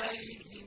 الليل